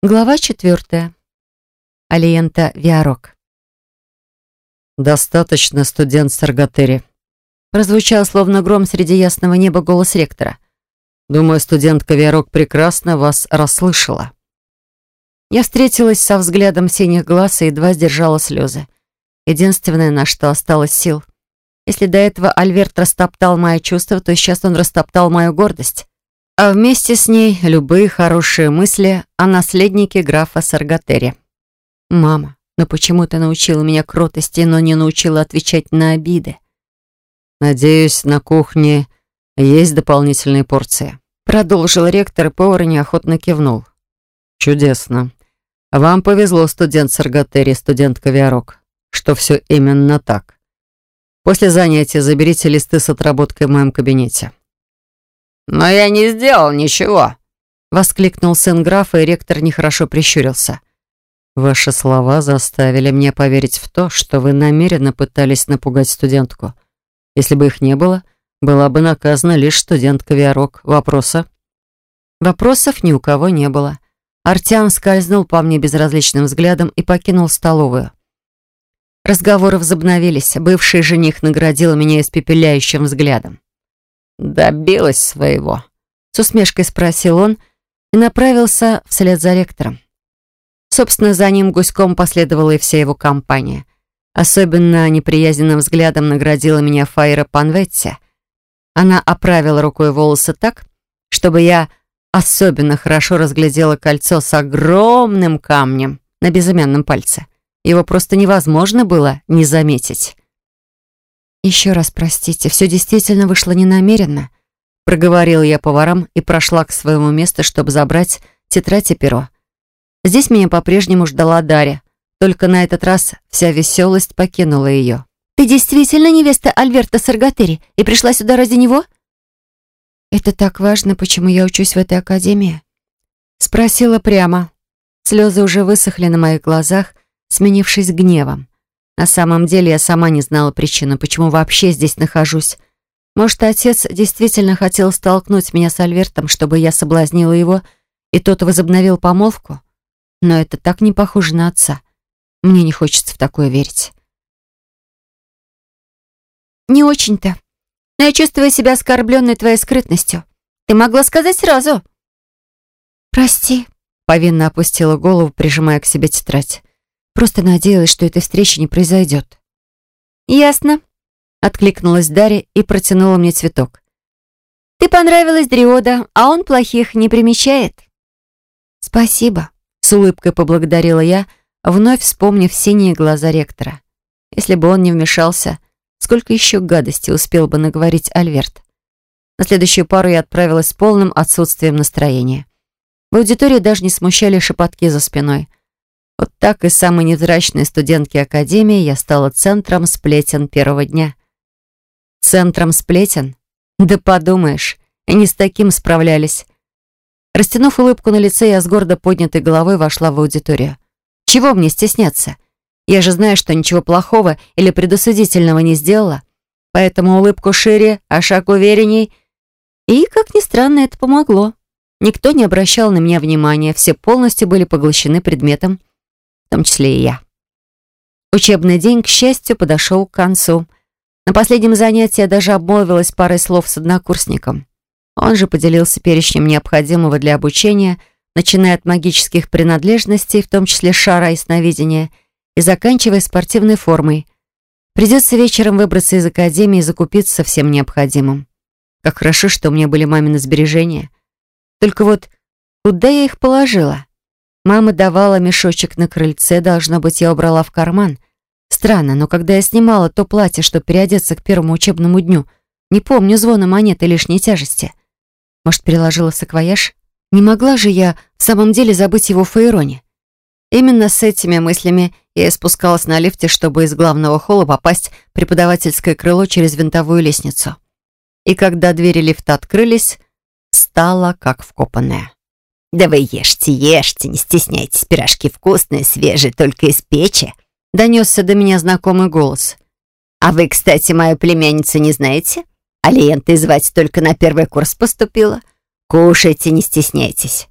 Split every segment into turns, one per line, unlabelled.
Глава четвертая. Алиента Виарок.
«Достаточно, студент Саргатери», — прозвучал словно гром среди ясного неба голос ректора. «Думаю, студентка Виарок прекрасно вас расслышала». Я встретилась со взглядом синих глаз и едва сдержала слезы. Единственное, на что осталось сил. Если до этого Альверт растоптал мои чувства, то сейчас он растоптал мою гордость а вместе с ней любые хорошие мысли о наследнике графа Саргатери. «Мама, но почему ты научила меня кротости, но не научила отвечать на обиды?» «Надеюсь, на кухне есть дополнительные порции», продолжил ректор, и повар неохотно кивнул. «Чудесно. Вам повезло, студент Саргатери, студентка Виарок, что все именно так. После занятия заберите листы с отработкой в моем кабинете.
«Но я не сделал ничего!»
— воскликнул сын графа, и ректор нехорошо прищурился. «Ваши слова заставили меня поверить в то, что вы намеренно пытались напугать студентку. Если бы их не было, была бы наказана лишь студентка Виарок. Вопроса?» Вопросов ни у кого не было. Артян скользнул по мне безразличным взглядом и покинул столовую. Разговоры возобновились. Бывший жених наградил меня испепеляющим взглядом.
«Добилась своего?»
С усмешкой спросил он и направился вслед за ректором. Собственно, за ним гуськом последовала и вся его компания. Особенно неприязненным взглядом наградила меня Фаира Панветти. Она оправила рукой волосы так, чтобы я особенно хорошо разглядела кольцо с огромным камнем на безымянном пальце. Его просто невозможно было не заметить. «Еще раз простите, все действительно вышло ненамеренно», проговорил я поварам и прошла к своему месту, чтобы забрать тетрадь и перо. Здесь меня по-прежнему ждала Дарья, только на этот раз вся веселость покинула ее.
«Ты действительно невеста Альберта Саргатери и пришла сюда ради него?»
«Это так важно, почему я учусь в этой академии?» Спросила прямо. Слезы уже высохли на моих глазах, сменившись гневом. На самом деле я сама не знала причины, почему вообще здесь нахожусь. Может, отец действительно хотел столкнуть меня с Альвертом, чтобы я соблазнила его, и тот возобновил помолвку? Но это так не похоже на отца. Мне не хочется в такое верить.
«Не очень-то. Но я чувствую себя оскорбленной твоей скрытностью. Ты могла сказать сразу».
«Прости», — повинно опустила голову, прижимая к себе тетрадь. Просто надеялась, что этой встречи не произойдет.
«Ясно», — откликнулась Дарья и протянула мне цветок. «Ты понравилась Дриода, а он плохих не примечает».
«Спасибо», — с улыбкой поблагодарила я, вновь вспомнив синие глаза ректора. Если бы он не вмешался, сколько еще гадости успел бы наговорить Альверт. На следующую пару я отправилась с полным отсутствием настроения. В аудитории даже не смущали шепотки за спиной. Вот так из самой невзрачной студентки Академии я стала центром сплетен первого дня. Центром сплетен? Да подумаешь, и не с таким справлялись. Растянув улыбку на лице, я с гордо поднятой головой вошла в аудиторию. Чего мне стесняться? Я же знаю, что ничего плохого или предосудительного не сделала. Поэтому улыбку шире, а шаг уверенней. И, как ни странно, это помогло. Никто не обращал на меня внимания, все полностью были поглощены предметом в том числе и я. Учебный день, к счастью, подошел к концу. На последнем занятии я даже обмолвилась парой слов с однокурсником. Он же поделился перечнем необходимого для обучения, начиная от магических принадлежностей, в том числе шара и сновидения, и заканчивая спортивной формой. Придется вечером выбраться из академии и закупиться всем необходимым. Как хорошо, что у меня были мамины сбережения. Только вот куда я их положила? Мама давала мешочек на крыльце, должно быть, я убрала в карман. Странно, но когда я снимала то платье, чтобы переодеться к первому учебному дню, не помню звона монеты лишней тяжести. Может, переложила в саквояж? Не могла же я в самом деле забыть его в Фаероне. Именно с этими мыслями я спускалась на лифте, чтобы из главного холла попасть в преподавательское крыло через винтовую лестницу. И когда двери лифта открылись, стала как вкопанная.
«Да вы ешьте, ешьте, не стесняйтесь, пирожки вкусные, свежие, только из печи»,
донесся до меня знакомый голос.
«А вы, кстати, мою племянницу не знаете? Алиентой звать только на первый курс поступила. Кушайте, не стесняйтесь».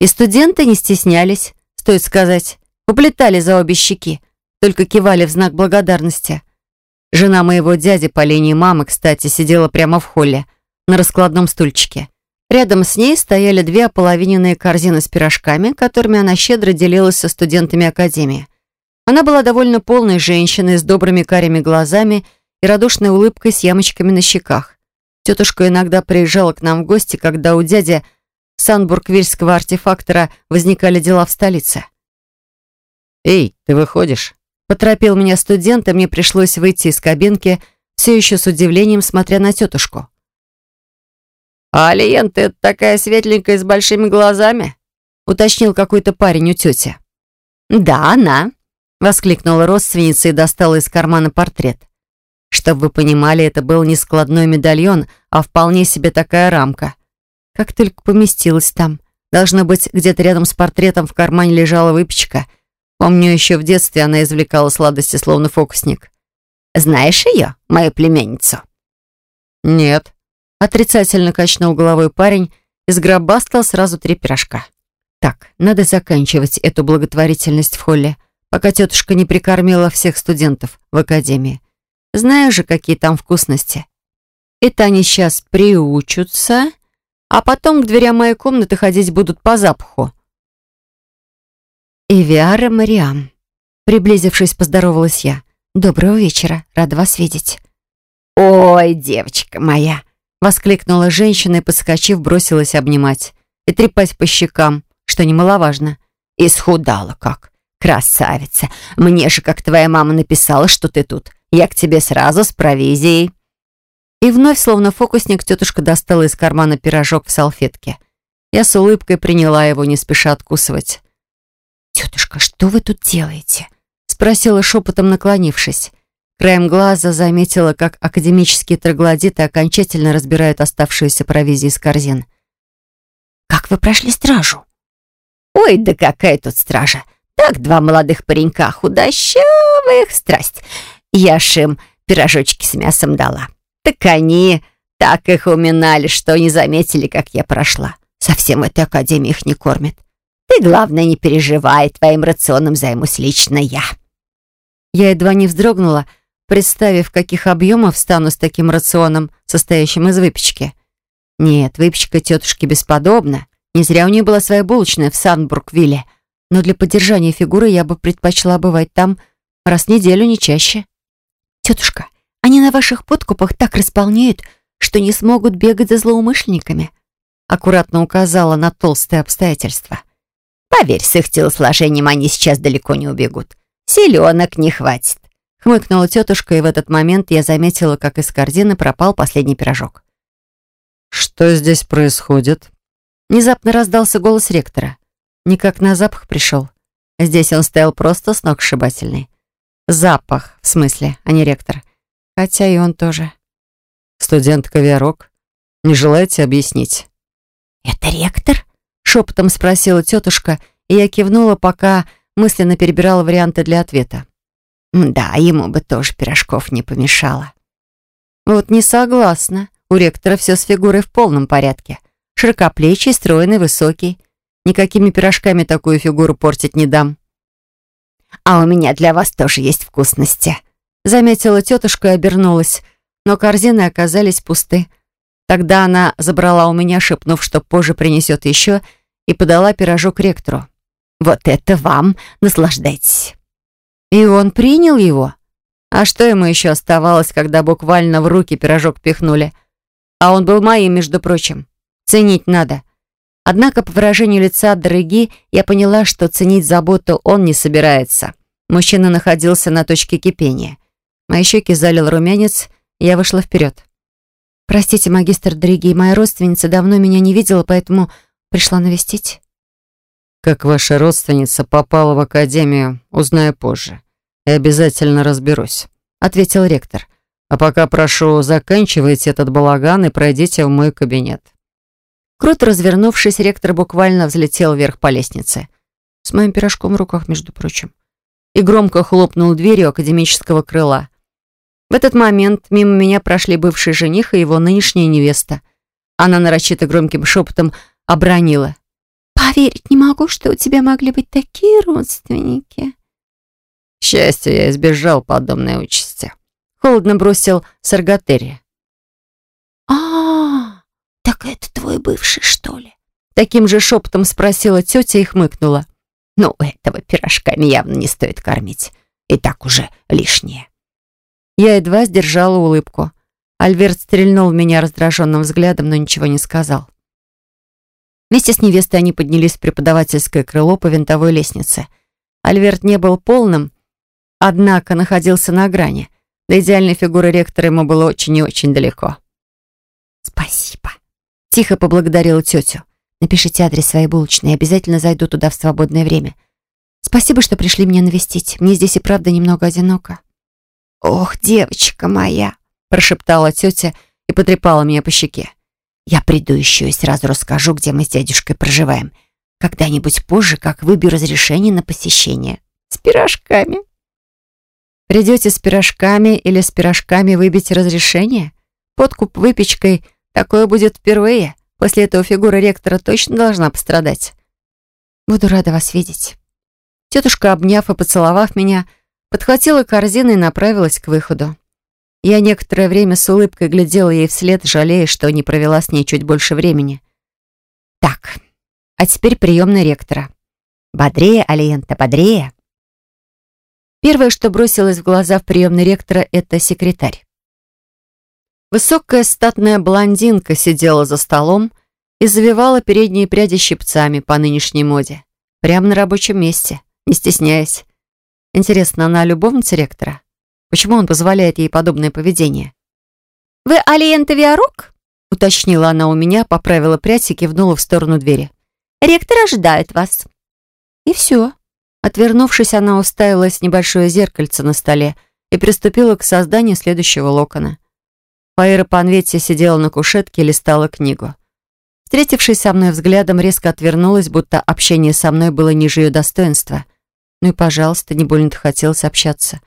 И студенты не стеснялись, стоит сказать, уплетали за обе щеки, только кивали в знак благодарности. Жена моего дяди по линии мамы, кстати, сидела прямо в холле, на раскладном стульчике. Рядом с ней стояли две ополовиненные корзины с пирожками, которыми она щедро делилась со студентами академии. Она была довольно полной женщиной с добрыми карими глазами и радушной улыбкой с ямочками на щеках. Тетушка иногда приезжала к нам в гости, когда у дяди санбургвильского артефактора возникали дела в столице.
«Эй, ты выходишь?»
Поторопил меня студент, и мне пришлось выйти из кабинки, все еще с удивлением смотря на тетушку.
«А Алиен, ты такая светленькая с большими глазами?»
уточнил какой-то парень у тети.
«Да, она», —
воскликнула родственница и достала из кармана портрет. Чтобы вы понимали, это был не складной медальон, а вполне себе такая рамка. Как только поместилась там. Должно быть, где-то рядом с портретом в кармане лежала выпечка. Помню, еще в детстве она извлекала сладости, словно фокусник.
«Знаешь ее, мою племянницу?»
«Нет»,
Отрицательно качнул головой парень и сгробастал сразу три пирожка. Так, надо заканчивать эту благотворительность в холле, пока тетушка не прикормила всех студентов в академии. Знаю же, какие там вкусности. Это они сейчас приучатся, а потом к дверям моей комнаты ходить будут по запаху. «Ивиара Мариам», приблизившись, поздоровалась я. «Доброго вечера, рада вас видеть».
«Ой, девочка моя!»
Воскликнула женщина и, подскочив, бросилась обнимать. И трепать по щекам, что немаловажно.
«Исхудала как! Красавица! Мне же, как твоя мама написала, что ты тут. Я к тебе сразу с провизией».
И вновь, словно фокусник, тетушка достала из кармана пирожок в салфетке. Я с улыбкой приняла его, не спеша откусывать. «Тетушка, что вы тут делаете?» Спросила шепотом, наклонившись. Краем глаза заметила, как академические троглодиты окончательно разбирают оставшуюся провизию из корзин. «Как вы прошли стражу?»
«Ой, да какая тут стража! Так, два молодых паренька, худощавых, страсть. Я ж им пирожочки с мясом дала. Так они так их уминали, что не заметили, как я прошла. Совсем этой академии их не кормят. Ты, главное, не переживай, твоим рационом займусь лично я».
Я едва не вздрогнула, представив, каких объемов стану с таким рационом, состоящим из выпечки. Нет, выпечка тетушки бесподобна. Не зря у нее была своя булочная в Санбургвилле. Но для поддержания фигуры я бы предпочла бывать там раз в неделю, не чаще. «Тетушка, они на ваших подкупах так располнеют, что не смогут бегать за злоумышленниками», аккуратно указала на толстые обстоятельства.
«Поверь, с их телосложением они сейчас далеко не убегут. Селенок не хватит.
Хмыкнула тетушка, и в этот момент я заметила, как из корзины пропал последний пирожок.
«Что здесь происходит?»
Внезапно раздался голос ректора. Никак на запах пришел. Здесь он стоял просто сногсшибательный. Запах, в смысле, а не ректор. Хотя и он тоже.
«Студентка Виарок, не желаете объяснить?»
«Это ректор?» Шепотом спросила тетушка, и я кивнула, пока мысленно перебирала варианты для ответа.
Да, ему бы тоже пирожков не помешало.
Вот не согласна. У ректора все с фигурой в полном порядке. Широкоплечий, стройный, высокий. Никакими пирожками такую фигуру портить не дам.
«А у меня для вас тоже есть вкусности», —
заметила тетушка и обернулась. Но корзины оказались пусты. Тогда она забрала у меня, шепнув, что позже принесет еще, и подала пирожок ректору.
«Вот это вам! Наслаждайтесь!»
И он принял его? А что ему еще оставалось, когда буквально в руки пирожок пихнули? А он был моим, между прочим. Ценить надо. Однако по выражению лица дороги я поняла, что ценить заботу он не собирается. Мужчина находился на точке кипения. Мои щеки залил румянец, я вышла вперед. «Простите, магистр Дороги, моя родственница давно меня не видела, поэтому пришла навестить».
«Как ваша родственница попала в академию, узнаю позже и обязательно разберусь», — ответил ректор. «А пока прошу, заканчивайте этот балаган и пройдите в мой кабинет».
Круто развернувшись, ректор буквально взлетел вверх по лестнице. С моим пирожком в руках, между прочим. И громко хлопнул дверью академического крыла. В этот момент мимо меня прошли бывший жених и его нынешняя невеста. Она нарочито громким шепотом обронила.
Поверить не могу, что у тебя могли быть такие родственники.
К счастью, я избежал подобной участи. Холодно бросил Саргатери.
А, так это твой бывший, что ли?
Таким же шепотом спросила тетя и хмыкнула.
Ну, этого пирожками явно не стоит кормить. И так уже лишнее.
Я едва сдержала улыбку. Альберт стрельнул в меня раздраженным взглядом, но ничего не сказал. Вместе с невестой они поднялись в преподавательское крыло по винтовой лестнице. Альберт не был полным, однако находился на грани. До идеальной фигуры ректора ему было очень и очень далеко.
«Спасибо», — тихо поблагодарила тетю. «Напишите адрес своей булочной, и обязательно зайду туда в свободное время. Спасибо, что пришли меня навестить. Мне здесь и правда немного одиноко».
«Ох, девочка моя!»
— прошептала тетя и потрепала меня по щеке.
«Я приду еще и сразу расскажу, где мы с дядюшкой проживаем. Когда-нибудь позже, как выбью разрешение на посещение. С пирожками».
«Придете с пирожками или с пирожками выбить разрешение? Подкуп выпечкой — такое будет впервые. После этого фигура ректора точно должна пострадать».
«Буду рада вас видеть».
Тетушка, обняв и поцеловав меня, — подхватила корзину и направилась к выходу. Я некоторое время с улыбкой глядела ей вслед, жалея, что не провела с ней чуть больше времени. Так, а теперь приемная ректора. Бодрее, Алиента, бодрее. Первое, что бросилось в глаза в приемной ректора, это секретарь. Высокая статная блондинка сидела за столом и завивала передние пряди щипцами по нынешней моде. Прямо на рабочем месте, не стесняясь. Интересно, она любовница ректора? Почему он позволяет ей подобное поведение?
«Вы Алиента Виарок?»
уточнила она у меня, поправила прядь и кивнула в сторону двери.
«Ректор ожидает вас».
И все. Отвернувшись, она уставилась в небольшое зеркальце на столе и приступила к созданию следующего локона. Фаира Панветти сидела на кушетке и листала книгу. Встретившись со мной взглядом, резко отвернулась, будто общение со мной было ниже ее достоинства. Ну и, пожалуйста, не больно-то хотелось общаться.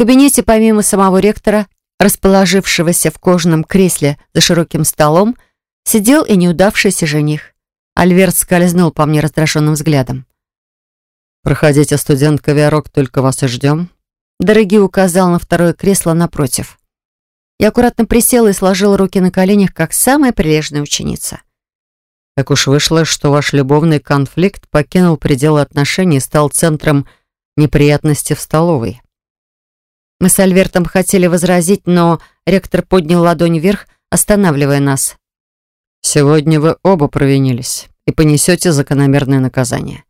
Кабинете, помимо самого ректора, расположившегося в кожаном кресле за широким столом, сидел и неудавшийся жених. Альверт скользнул по мне раздраженным взглядом. «Проходите, студентка Виарок, только вас и ждем». Дорогий указал на второе кресло напротив. Я аккуратно присела и сложила руки на коленях, как самая прилежная ученица. Так уж вышло, что ваш любовный конфликт покинул пределы отношений и стал центром неприятности в столовой. Мы с Альвертом хотели возразить, но ректор поднял ладонь вверх, останавливая нас. «Сегодня вы оба провинились и понесете закономерное наказание.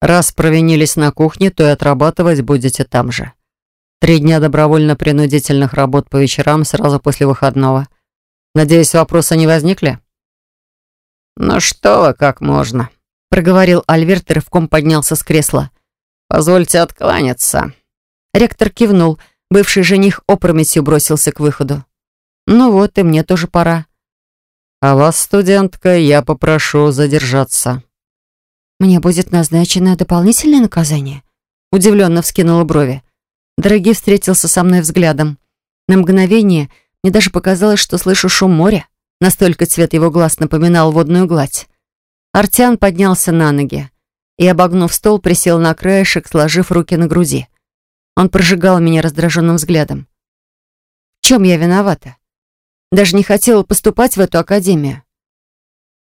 Раз провинились на кухне, то и отрабатывать будете там же. Три дня добровольно-принудительных работ по вечерам сразу после выходного. Надеюсь, вопросы не возникли?»
«Ну что вы, как можно?»
— проговорил Альверт и рывком поднялся с кресла.
«Позвольте откланяться».
Ректор кивнул. Бывший жених опрометью бросился к выходу. «Ну вот, и мне тоже пора». «А вас, студентка, я попрошу задержаться». «Мне будет назначено дополнительное наказание?» Удивленно вскинула брови. Дорогий встретился со мной взглядом. На мгновение мне даже показалось, что слышу шум моря. Настолько цвет его глаз напоминал водную гладь. Артян поднялся на ноги и, обогнув стол, присел на краешек, сложив руки на груди. Он прожигал меня раздраженным взглядом. В чем я виновата? Даже не хотела поступать в эту академию.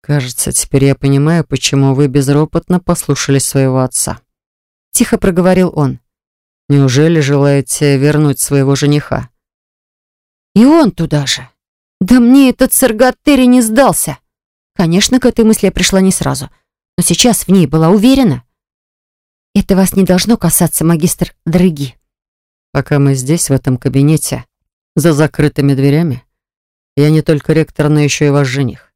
«Кажется, теперь я понимаю, почему вы безропотно послушали своего отца», — тихо проговорил он. «Неужели желаете вернуть своего жениха?» «И он туда же!» Да мне этот Саргаттери не сдался. Конечно, к этой мысли я пришла не сразу, но сейчас в ней была уверена. Это вас не должно касаться, магистр Дороги. Пока мы здесь, в этом кабинете, за закрытыми дверями, я не только ректор, но еще и ваш жених.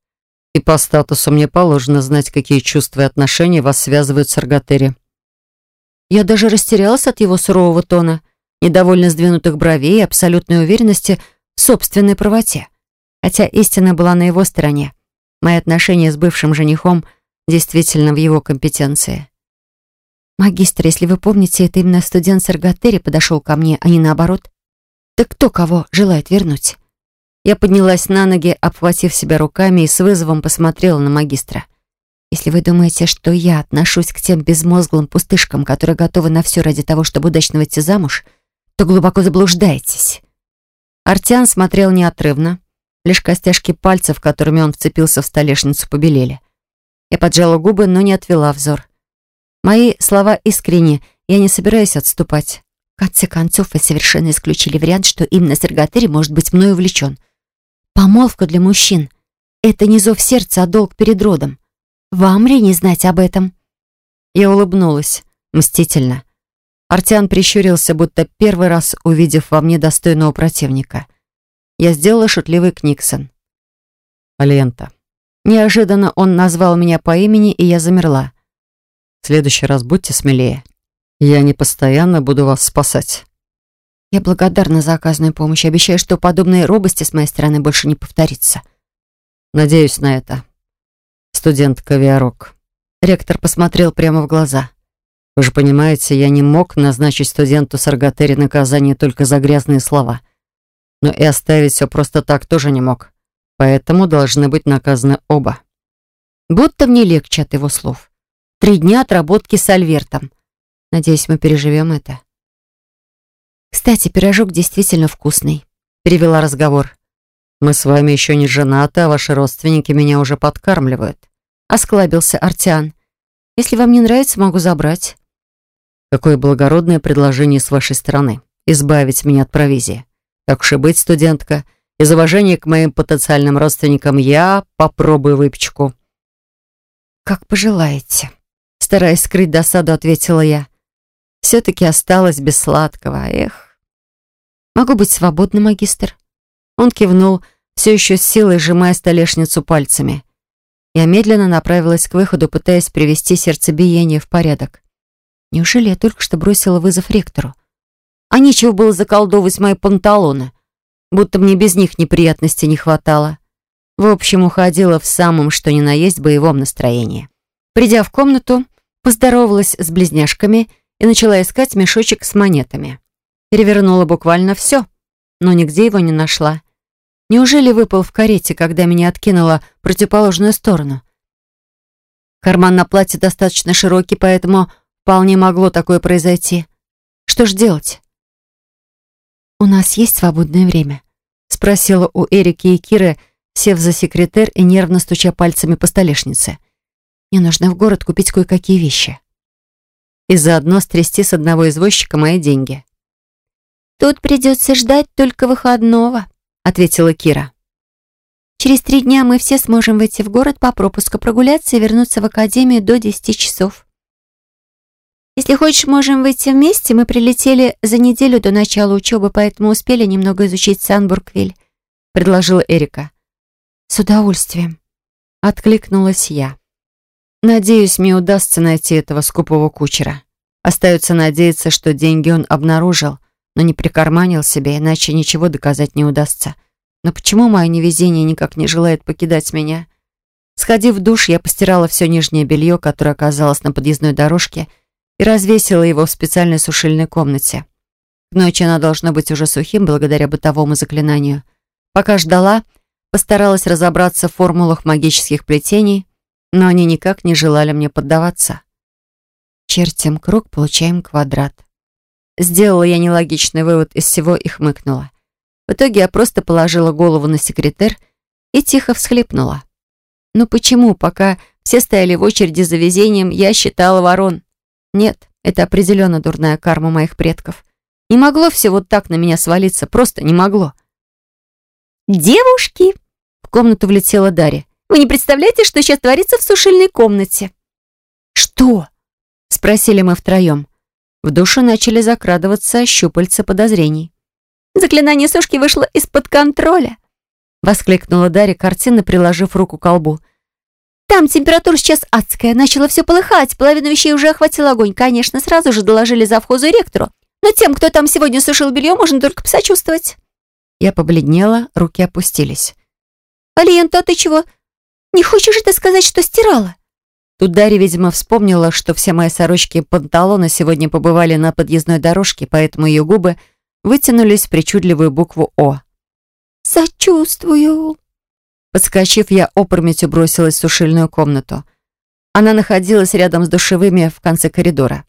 И по статусу мне положено знать, какие чувства и отношения вас связывают с Аргатери. Я даже растерялась от его сурового тона, недовольно сдвинутых бровей и абсолютной уверенности в собственной правоте хотя истина была на его стороне. Мои отношения с бывшим женихом действительно в его компетенции. «Магистр, если вы помните, это именно студент Саргатери подошел ко мне, а не наоборот. Так кто кого желает вернуть?» Я поднялась на ноги, обхватив себя руками и с вызовом посмотрела на магистра.
Если вы думаете, что я отношусь к тем безмозглым пустышкам, которые готовы на все ради того, чтобы удачно выйти замуж, то глубоко заблуждаетесь».
Артиан смотрел неотрывно. Лишь костяшки пальцев, которыми он вцепился в столешницу, побелели. Я поджала губы, но не отвела взор. Мои слова искренни, я не собираюсь отступать. В конце концов, вы совершенно исключили вариант, что именно Саргатери может быть мною увлечен. Помолвка для мужчин — это не зов сердца, а долг перед родом. Вам ли не знать об этом?» Я улыбнулась, мстительно. Артиан прищурился, будто первый раз увидев во мне достойного противника. Я сделала шутливый книксон. «Лента». Неожиданно он назвал меня по имени, и я замерла. «В следующий раз будьте смелее. Я не постоянно буду вас спасать». Я благодарна за оказанную помощь. Обещаю, что подобные робости с моей стороны больше не повторится. Надеюсь на это. Студент Кавиарок. Ректор посмотрел прямо в глаза. Вы же понимаете, я не мог назначить студенту Саргатери наказание только за грязные слова. Но и оставить все просто так тоже не мог. Поэтому должны быть наказаны оба. Будто мне легче от его слов. Три дня отработки с Альвертом. Надеюсь, мы переживем это. «Кстати, пирожок действительно вкусный», — перевела разговор. «Мы с вами еще не женаты, а ваши родственники меня уже подкармливают», — осклабился Артиан. «Если вам не нравится, могу забрать». Какое благородное предложение с вашей стороны — избавить меня от провизии. Так уж и быть, студентка, из уважения к моим потенциальным родственникам я попробую выпечку. «Как пожелаете», — стараясь скрыть досаду, ответила я. «Все-таки осталось без сладкого, эх». «Могу быть свободна, магистр?» Он кивнул, все еще с силой сжимая столешницу пальцами. Я медленно направилась к выходу, пытаясь привести сердцебиение в порядок. Неужели я только что бросила вызов ректору? А нечего было заколдовывать мои панталоны, будто мне без них неприятностей не хватало. В общем, уходила в самом что ни на есть боевом настроении. Придя в комнату, поздоровалась с близняшками и начала искать мешочек с монетами. Перевернула буквально все, но нигде его не нашла. Неужели выпал в карете, когда меня откинула в противоположную сторону? Карман на платье достаточно широкий, поэтому Вполне могло такое произойти. Что ж делать? «У нас есть свободное время?» — спросила у Эрики и Киры, сев за секретарь и нервно стуча пальцами по столешнице. «Мне нужно в город купить кое-какие вещи». И заодно стрясти с одного извозчика мои деньги.
«Тут придется ждать только выходного», — ответила Кира. «Через три дня мы все сможем выйти в город по пропуску, прогуляться и вернуться в академию до десяти часов». Если хочешь, можем выйти вместе. Мы прилетели за неделю до начала учебы, поэтому успели немного изучить Санбургвиль», — предложила Эрика. «С удовольствием», — откликнулась я. «Надеюсь, мне удастся найти этого скупого кучера. Остается надеяться, что деньги он обнаружил, но не прикарманил себе, иначе ничего доказать не удастся. Но почему мое невезение никак не желает покидать меня?» Сходив в душ, я постирала все нижнее белье, которое оказалось на подъездной дорожке, — и развесила его в специальной сушильной комнате. К ночи она должна быть уже сухим благодаря бытовому заклинанию. Пока ждала, постаралась разобраться в формулах магических плетений, но они никак не желали мне поддаваться. Чертим круг, получаем квадрат. Сделала я нелогичный вывод из всего и хмыкнула. В итоге я просто положила голову на секретарь и тихо всхлипнула. Но почему, пока все стояли в очереди за везением, я считала ворон? Нет, это определенно дурная карма моих предков. Не могло все вот так на меня свалиться, просто не могло. «Девушки!» В комнату влетела Дарья. «Вы не представляете, что сейчас творится в сушильной комнате?»
«Что?» Спросили мы втроем. В душу начали закрадываться щупальца подозрений.
«Заклинание сушки вышло из-под контроля!»
Воскликнула Дарья, картинно приложив руку к колбу.
Там температура сейчас адская, начало все полыхать, половину вещей уже охватил огонь. Конечно, сразу же доложили завхозу и ректору. Но тем, кто там сегодня сушил белье, можно только посочувствовать.
Я побледнела, руки опустились.
«Алиента, а ты чего? Не хочешь же ты сказать, что стирала?»
Тут Дарья, видимо, вспомнила, что все мои сорочки и панталоны сегодня побывали на подъездной дорожке, поэтому ее губы вытянулись в причудливую букву «О».
«Сочувствую»,
Подскочив, я опрометью бросилась в сушильную комнату. Она находилась рядом с душевыми в конце коридора.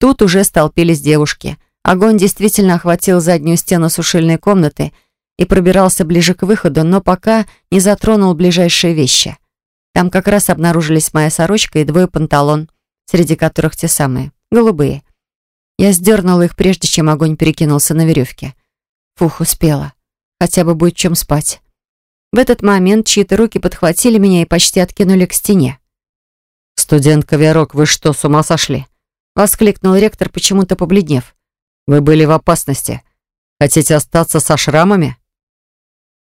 Тут уже столпились девушки. Огонь действительно охватил заднюю стену сушильной комнаты и пробирался ближе к выходу, но пока не затронул ближайшие вещи. Там как раз обнаружились моя сорочка и двое панталон, среди которых те самые, голубые. Я сдернула их, прежде чем огонь перекинулся на веревке. Фух, успела. Хотя бы будет чем спать. В этот момент чьи-то руки подхватили меня и почти откинули к стене.
«Студентка Верок, вы что, с ума сошли?»
Воскликнул ректор, почему-то побледнев.
«Вы были в опасности. Хотите остаться со шрамами?»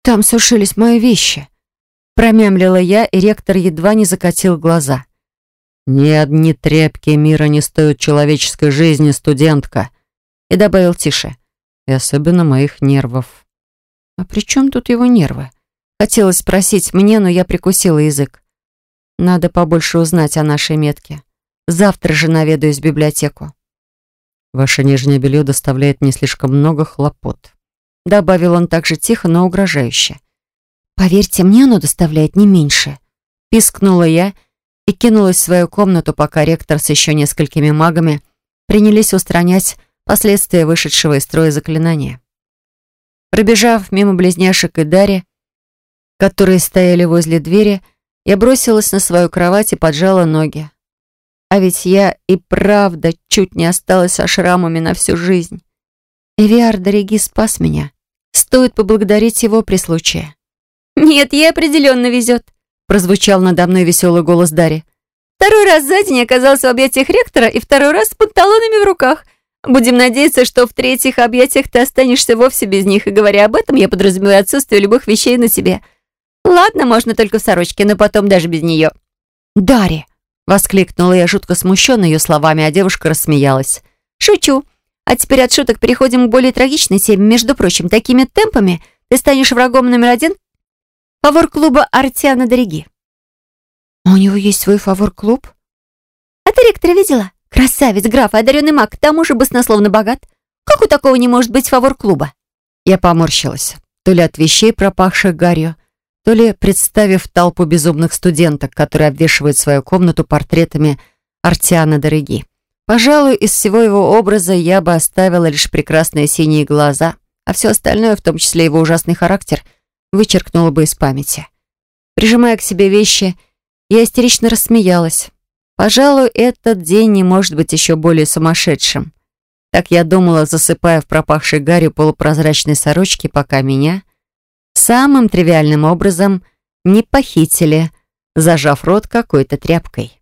«Там сушились мои вещи», Промямлила я, и ректор едва не закатил глаза.
«Ни одни тряпки мира не стоят человеческой жизни, студентка!»
И добавил тише.
«И особенно моих нервов».
«А при чем тут его нервы?» Хотелось спросить мне, но я прикусила язык. Надо побольше узнать о нашей метке. Завтра же наведаюсь в библиотеку.
«Ваше нижнее белье доставляет мне слишком много хлопот»,
добавил он также тихо, но угрожающе. «Поверьте, мне оно доставляет не меньше», — пискнула я и кинулась в свою комнату, пока ректор с еще несколькими магами принялись устранять последствия вышедшего из строя заклинания. Пробежав мимо близняшек и Дари, которые стояли возле двери, я бросилась на свою кровать и поджала ноги. А ведь я и правда чуть не осталась со шрамами на всю жизнь. Эвиар Дороги спас меня. Стоит поблагодарить его при случае.
«Нет, ей определенно везет», — прозвучал надо мной веселый голос Дарьи. «Второй раз за день оказался в объятиях ректора и второй раз с панталонами в руках. Будем надеяться, что в третьих объятиях ты останешься вовсе без них, и говоря об этом, я подразумеваю отсутствие любых вещей на себе. Ладно, можно только в сорочке, но потом даже без нее».
«Дарья!» — воскликнула я, жутко смущенная ее словами, а девушка рассмеялась.
«Шучу. А теперь от шуток переходим к более трагичной теме. Между прочим, такими темпами ты станешь врагом номер один фавор-клуба Артиана Дориги.
А у него есть свой фавор-клуб?
А ты ректора видела? Красавец, граф, одаренный маг, к тому же баснословно богат. Как у такого не может быть фавор-клуба?
Я поморщилась. То ли от вещей, пропахших гарью, то ли представив толпу безумных студенток, которые обвешивают свою комнату портретами Артиана Дороги. Пожалуй, из всего его образа я бы оставила лишь прекрасные синие глаза, а все остальное, в том числе его ужасный характер — вычеркнула бы из памяти. Прижимая к себе вещи, я истерично рассмеялась. Пожалуй, этот день не может быть еще более сумасшедшим. Так я думала, засыпая в пропахшей гарью полупрозрачной сорочке, пока меня самым тривиальным образом не похитили, зажав рот какой-то тряпкой.